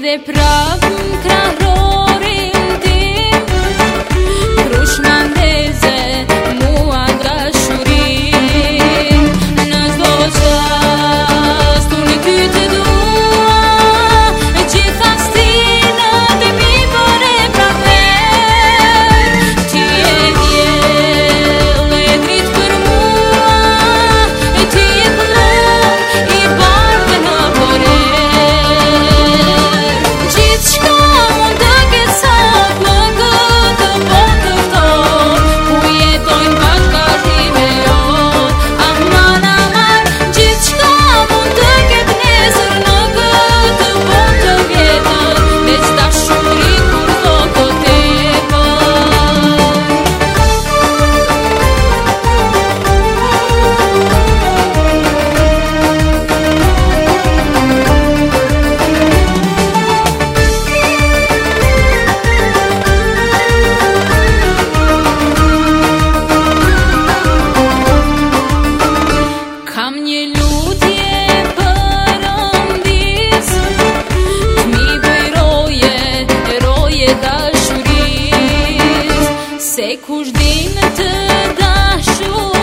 De prapë më kush të dashur